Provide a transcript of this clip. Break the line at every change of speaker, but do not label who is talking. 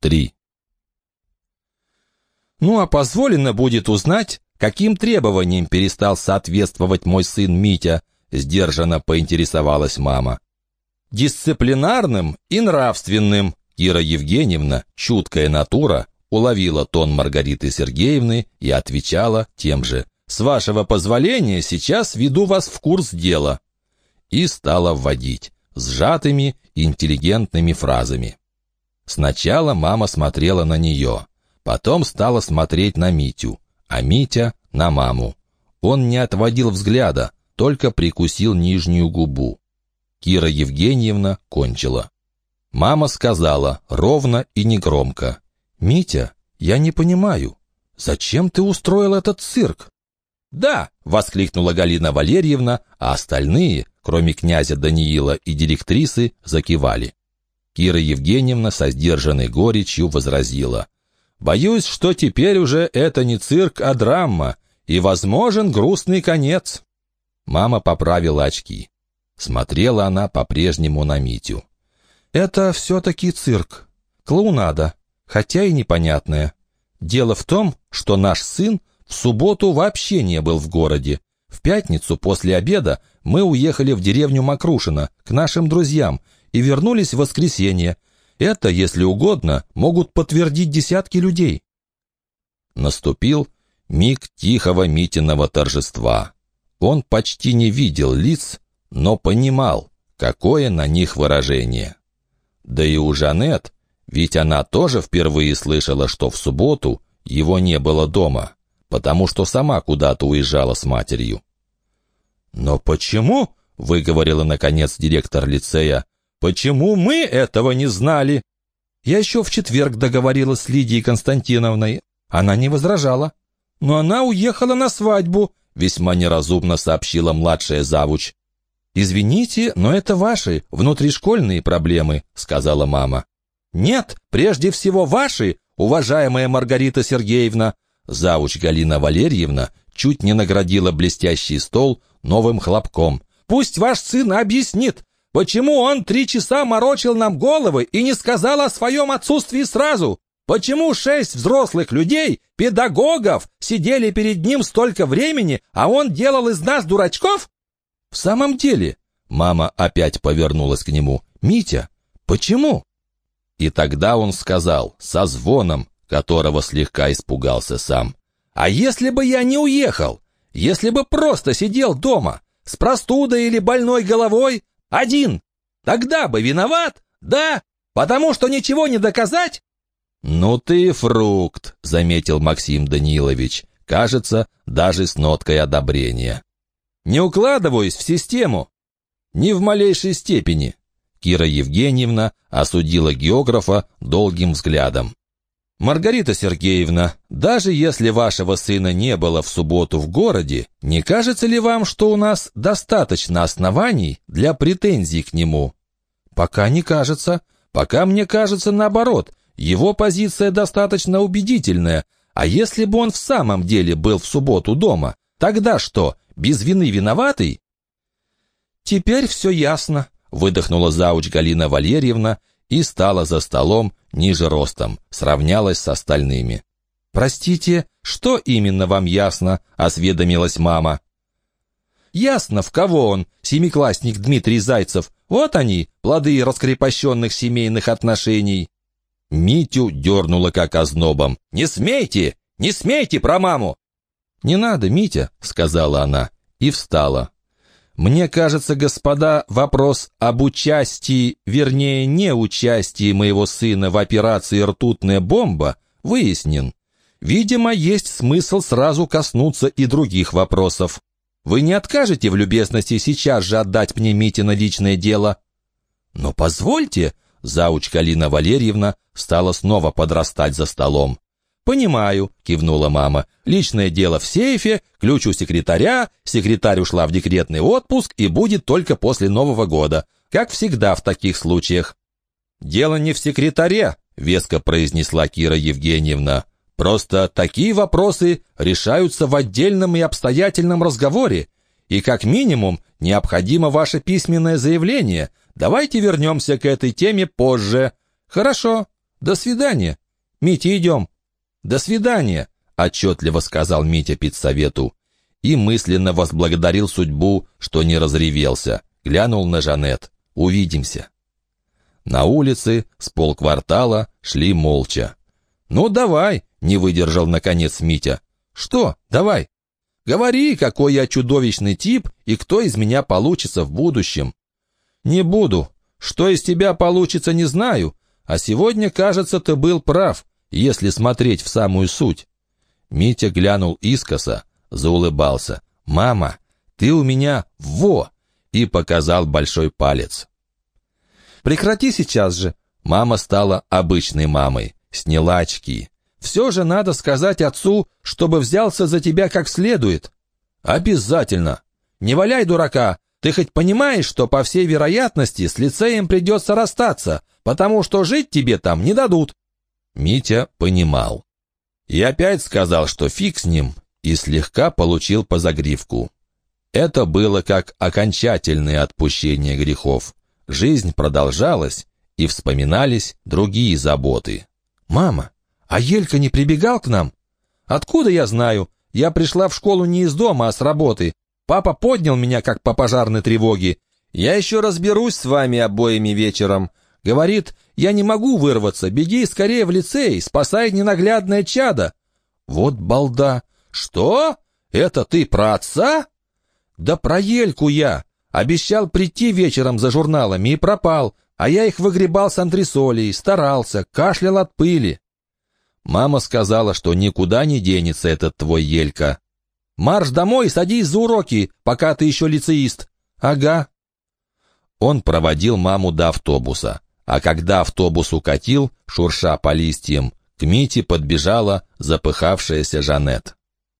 3. «Ну, а позволено будет узнать, каким требованиям перестал соответствовать мой сын Митя?» Сдержанно поинтересовалась мама. «Дисциплинарным и нравственным», Кира Евгеньевна, чуткая натура, уловила тон Маргариты Сергеевны и отвечала тем же. «С вашего позволения сейчас веду вас в курс дела». И стала вводить сжатыми, интеллигентными фразами. Сначала мама смотрела на нее, потом стала смотреть на Митю, а Митя — на маму. Он не отводил взгляда, только прикусил нижнюю губу. Кира Евгеньевна кончила. Мама сказала ровно и негромко. «Митя, я не понимаю, зачем ты устроил этот цирк?» «Да!» — воскликнула Галина Валерьевна, а остальные, кроме князя Даниила и директрисы, закивали. Кира Евгеньевна со сдержанной горечью возразила. «Боюсь, что теперь уже это не цирк, а драма, и возможен грустный конец». Мама поправила очки. Смотрела она по-прежнему на Митю. Это все-таки цирк. Клоунада, хотя и непонятная. Дело в том, что наш сын в субботу вообще не был в городе. В пятницу после обеда мы уехали в деревню Макрушино к нашим друзьям и вернулись в воскресенье. Это, если угодно, могут подтвердить десятки людей. Наступил миг тихого Митиного торжества. Он почти не видел лиц, но понимал, какое на них выражение. Да и у Жанет, ведь она тоже впервые слышала, что в субботу его не было дома, потому что сама куда-то уезжала с матерью. «Но почему?» — выговорила, наконец, директор лицея. «Почему мы этого не знали?» Я еще в четверг договорилась с Лидией Константиновной. Она не возражала. «Но она уехала на свадьбу», — весьма неразумно сообщила младшая завуч. «Извините, но это ваши внутришкольные проблемы», — сказала мама. «Нет, прежде всего ваши, уважаемая Маргарита Сергеевна». Завуч Галина Валерьевна чуть не наградила блестящий стол новым хлопком. «Пусть ваш сын объяснит, почему он три часа морочил нам головы и не сказал о своем отсутствии сразу. Почему шесть взрослых людей, педагогов, сидели перед ним столько времени, а он делал из нас дурачков?» «В самом деле...» Мама опять повернулась к нему. «Митя, почему?» И тогда он сказал, со звоном, которого слегка испугался сам. «А если бы я не уехал? Если бы просто сидел дома, с простудой или больной головой, один, тогда бы виноват, да? Потому что ничего не доказать?» «Ну ты фрукт», — заметил Максим Данилович, кажется, даже с ноткой одобрения. Не укладываюсь в систему. Ни в малейшей степени. Кира Евгеньевна осудила географа долгим взглядом. «Маргарита Сергеевна, даже если вашего сына не было в субботу в городе, не кажется ли вам, что у нас достаточно оснований для претензий к нему?» «Пока не кажется. Пока мне кажется наоборот. Его позиция достаточно убедительная. А если бы он в самом деле был в субботу дома, тогда что, без вины виноватый?» «Теперь все ясно», — выдохнула зауч Галина Валерьевна и стала за столом ниже ростом, сравнялась с остальными. «Простите, что именно вам ясно?» — осведомилась мама. «Ясно, в кого он, семиклассник Дмитрий Зайцев. Вот они, плоды раскрепощенных семейных отношений». Митю дернула как ознобом. «Не смейте! Не смейте про маму! «Не надо, Митя», — сказала она, и встала. «Мне кажется, господа, вопрос об участии, вернее, неучастии моего сына в операции «Ртутная бомба» выяснен. Видимо, есть смысл сразу коснуться и других вопросов. Вы не откажете в любезности сейчас же отдать мне Мите на личное дело?» «Но позвольте», — зауч Калина Валерьевна стала снова подрастать за столом. «Понимаю», — кивнула мама. «Личное дело в сейфе, ключ у секретаря, секретарь ушла в декретный отпуск и будет только после Нового года, как всегда в таких случаях». «Дело не в секретаре», — веско произнесла Кира Евгеньевна. «Просто такие вопросы решаются в отдельном и обстоятельном разговоре, и как минимум необходимо ваше письменное заявление. Давайте вернемся к этой теме позже». «Хорошо», До свидания. Митя, идем. До свидания, отчетливо сказал Митя педсовету и мысленно возблагодарил судьбу, что не разревелся. Глянул на Жанет. «Увидимся». На улице с полквартала шли молча. «Ну, давай!» — не выдержал, наконец, Митя. «Что? Давай!» «Говори, какой я чудовищный тип и кто из меня получится в будущем». «Не буду. Что из тебя получится, не знаю. А сегодня, кажется, ты был прав, если смотреть в самую суть». Митя глянул искоса, заулыбался. «Мама, ты у меня во!» и показал большой палец. «Прекрати сейчас же!» Мама стала обычной мамой, сняла очки. «Все же надо сказать отцу, чтобы взялся за тебя как следует». «Обязательно! Не валяй дурака! Ты хоть понимаешь, что, по всей вероятности, с лицеем придется расстаться, потому что жить тебе там не дадут?» Митя понимал. И опять сказал, что фиг с ним, и слегка получил по загривку. Это было как окончательное отпущение грехов. Жизнь продолжалась, и вспоминались другие заботы. «Мама, а Елька не прибегал к нам?» «Откуда я знаю? Я пришла в школу не из дома, а с работы. Папа поднял меня, как по пожарной тревоге. Я еще разберусь с вами обоими вечером. Говорит, я не могу вырваться, беги скорее в лицей, спасай ненаглядное чадо». «Вот балда! «Что? Это ты про отца?» «Да про Ельку я. Обещал прийти вечером за журналами и пропал, а я их выгребал с антресолей, старался, кашлял от пыли». Мама сказала, что никуда не денется этот твой Елька. «Марш домой, садись за уроки, пока ты еще лицеист». «Ага». Он проводил маму до автобуса, а когда автобус укатил, шурша по листьям, к Мите подбежала запыхавшаяся Жанет.